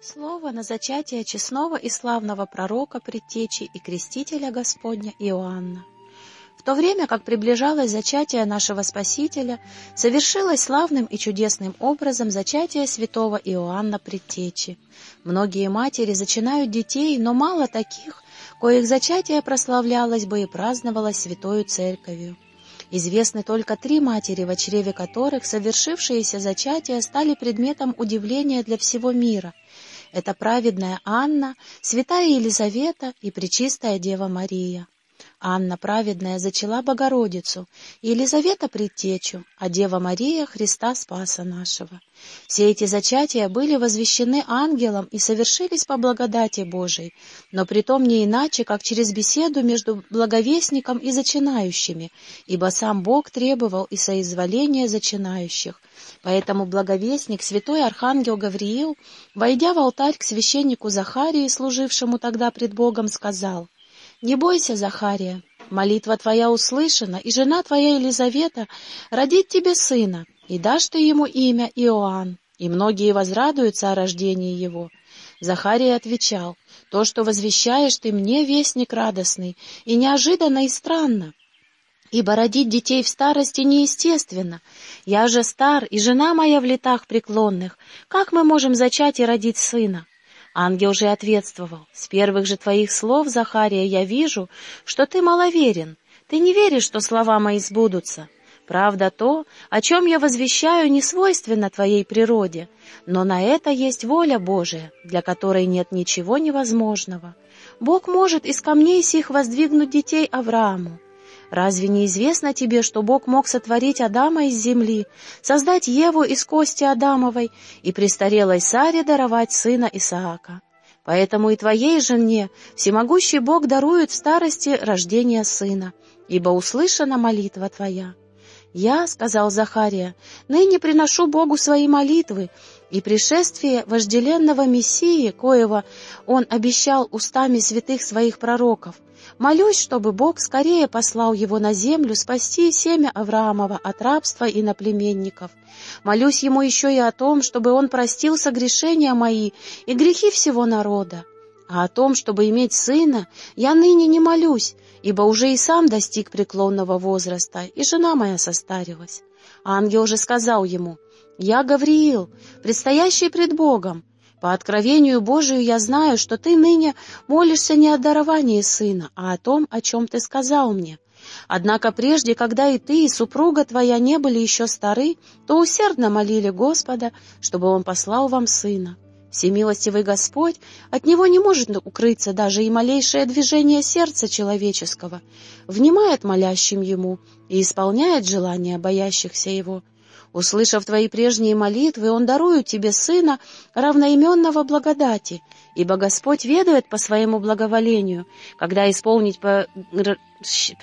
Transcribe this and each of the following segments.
Слово на зачатие честного и славного пророка, предтечи и крестителя Господня Иоанна. В то время, как приближалось зачатие нашего Спасителя, совершилось славным и чудесным образом зачатие святого Иоанна Предтечи. Многие матери зачинают детей, но мало таких, коих зачатие прославлялось бы и праздновалось Святою Церковью. Известны только три матери, в чреве которых совершившиеся зачатия стали предметом удивления для всего мира. Это праведная Анна, святая Елизавета и Пречистая Дева Мария. Анна праведная зачала Богородицу, Елизавета предтечу, а Дева Мария Христа Спаса нашего. Все эти зачатия были возвещены ангелом и совершились по благодати Божией, но притом не иначе, как через беседу между благовестником и зачинающими, ибо сам Бог требовал и соизволения зачинающих. Поэтому благовестник, святой архангел Гавриил, войдя в алтарь к священнику Захарии, служившему тогда пред Богом, сказал — не бойся, Захария, молитва твоя услышана, и жена твоя Елизавета родит тебе сына, и дашь ты ему имя Иоанн, и многие возрадуются о рождении его. Захария отвечал, то, что возвещаешь ты мне, вестник радостный, и неожиданно, и странно, ибо родить детей в старости неестественно. Я же стар, и жена моя в летах преклонных. Как мы можем зачать и родить сына? Ангел же ответствовал, «С первых же твоих слов, Захария, я вижу, что ты маловерен. Ты не веришь, что слова мои сбудутся. Правда, то, о чем я возвещаю, не свойственно твоей природе, но на это есть воля Божия, для которой нет ничего невозможного. Бог может из камней сих воздвигнуть детей Аврааму. Разве не известно тебе, что Бог мог сотворить Адама из земли, создать Еву из кости Адамовой и престарелой Саре даровать сына Исаака? Поэтому и твоей жене всемогущий Бог дарует в старости рождение сына, ибо услышана молитва твоя. «Я, — сказал Захария, — ныне приношу Богу свои молитвы, и пришествие вожделенного Мессии, коего он обещал устами святых своих пророков, молюсь, чтобы Бог скорее послал его на землю спасти семя Авраамова от рабства и наплеменников. Молюсь ему еще и о том, чтобы он простил согрешения мои и грехи всего народа. А о том, чтобы иметь сына, я ныне не молюсь, ибо уже и сам достиг преклонного возраста, и жена моя состарилась. Ангел же сказал ему, «Я Гавриил, предстоящий пред Богом. По откровению Божию я знаю, что ты ныне молишься не о даровании сына, а о том, о чем ты сказал мне. Однако прежде, когда и ты, и супруга твоя не были еще стары, то усердно молили Господа, чтобы он послал вам сына. Всемилостивый Господь, от Него не может укрыться даже и малейшее движение сердца человеческого, внимает молящим Ему и исполняет желания боящихся Его. Услышав твои прежние молитвы, Он дарует тебе Сына, равноименного благодати, ибо Господь ведает по своему благоволению, когда исполнить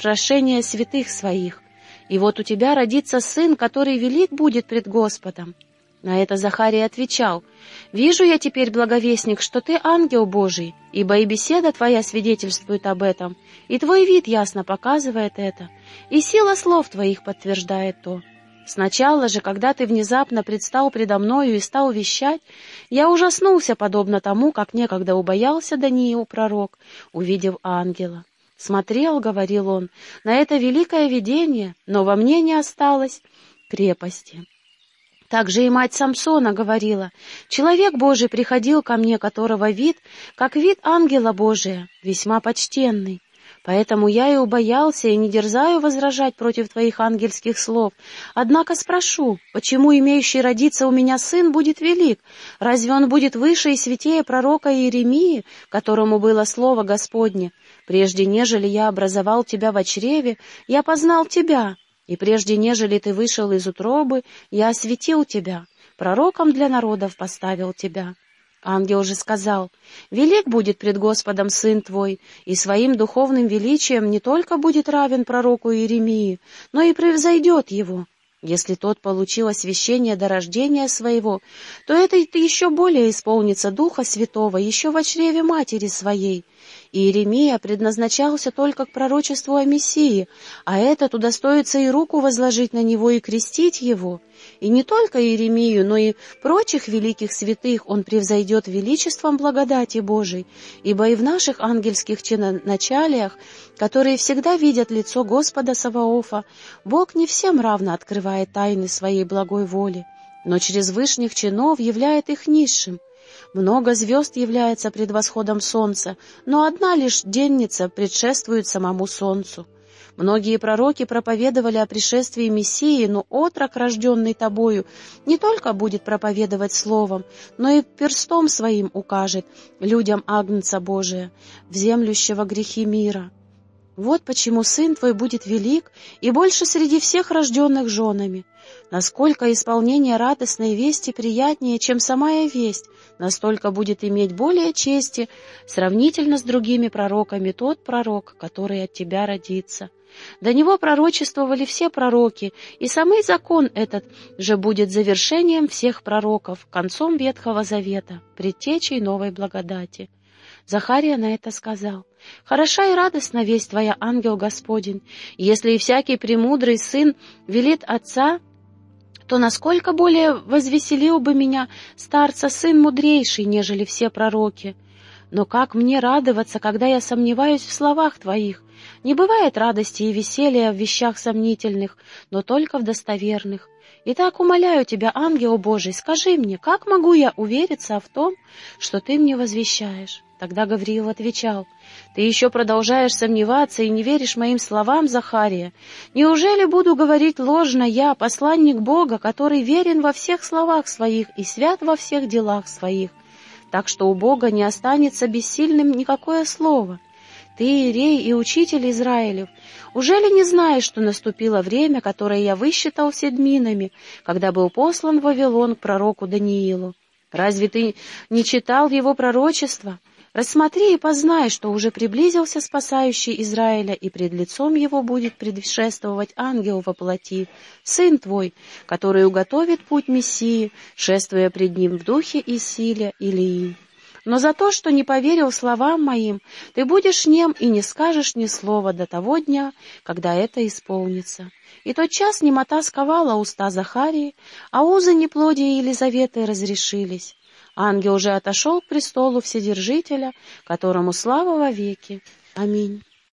прошение святых своих. И вот у тебя родится Сын, который велик будет пред Господом. На это Захарий отвечал, «Вижу я теперь, благовестник, что ты ангел Божий, ибо и беседа твоя свидетельствует об этом, и твой вид ясно показывает это, и сила слов твоих подтверждает то. Сначала же, когда ты внезапно предстал предо мною и стал вещать, я ужаснулся, подобно тому, как некогда убоялся Даниил пророк, увидев ангела. Смотрел, — говорил он, — на это великое видение, но во мне не осталось крепости». Также и мать Самсона говорила, «Человек Божий приходил ко мне, которого вид, как вид ангела Божия, весьма почтенный. Поэтому я и убоялся, и не дерзаю возражать против твоих ангельских слов. Однако спрошу, почему имеющий родиться у меня сын будет велик? Разве он будет выше и святее пророка Иеремии, которому было слово Господне? Прежде нежели я образовал тебя в чреве, я познал тебя, и прежде, нежели ты вышел из утробы, я осветил тебя, пророком для народов поставил тебя. Ангел же сказал, «Велик будет пред Господом сын твой, и своим духовным величием не только будет равен пророку Иеремии, но и превзойдет его. Если тот получил освящение до рождения своего, то это еще более исполнится Духа Святого еще в чреве матери своей, Иеремия предназначался только к пророчеству о Мессии, а этот удостоится и руку возложить на него и крестить его. И не только Иеремию, но и прочих великих святых он превзойдет величеством благодати Божией, ибо и в наших ангельских чиноначалиях, которые всегда видят лицо Господа Саваофа, Бог не всем равно открывает тайны своей благой воли, но через вышних чинов являет их низшим. Много звезд является пред восходом солнца, но одна лишь денница предшествует самому солнцу. Многие пророки проповедовали о пришествии Мессии, но отрок, рожденный тобою, не только будет проповедовать словом, но и перстом своим укажет людям Агнца Божия, вземлющего грехи мира. Вот почему сын твой будет велик и больше среди всех рожденных женами. Насколько исполнение радостной вести приятнее, чем самая весть, настолько будет иметь более чести сравнительно с другими пророками тот пророк, который от тебя родится. До него пророчествовали все пророки, и самый закон этот же будет завершением всех пророков, концом Ветхого Завета, предтечей новой благодати. Захария на это сказал, «Хороша и радостна весть твоя, ангел Господень, если и всякий премудрый сын велит отца, то насколько более возвеселил бы меня старца сын мудрейший, нежели все пророки. Но как мне радоваться, когда я сомневаюсь в словах твоих? Не бывает радости и веселья в вещах сомнительных, но только в достоверных. Итак, умоляю тебя, ангел Божий, скажи мне, как могу я увериться в том, что ты мне возвещаешь? Тогда Гавриил отвечал, «Ты еще продолжаешь сомневаться и не веришь моим словам, Захария? Неужели буду говорить ложно я, посланник Бога, который верен во всех словах своих и свят во всех делах своих? Так что у Бога не останется бессильным никакое слово. Ты, Ирей и учитель Израилев, уже ли не знаешь, что наступило время, которое я высчитал седминами, когда был послан в Вавилон к пророку Даниилу? Разве ты не читал его пророчества?» Рассмотри и познай, что уже приблизился спасающий Израиля, и пред лицом его будет предшествовать ангел во плоти, сын твой, который уготовит путь Мессии, шествуя пред ним в духе и силе Илии. Но за то, что не поверил словам моим, ты будешь нем и не скажешь ни слова до того дня, когда это исполнится. И тот час немота сковала уста Захарии, а узы неплодия Елизаветы разрешились. Ангел уже отошел к престолу Вседержителя, которому слава во веки. Аминь.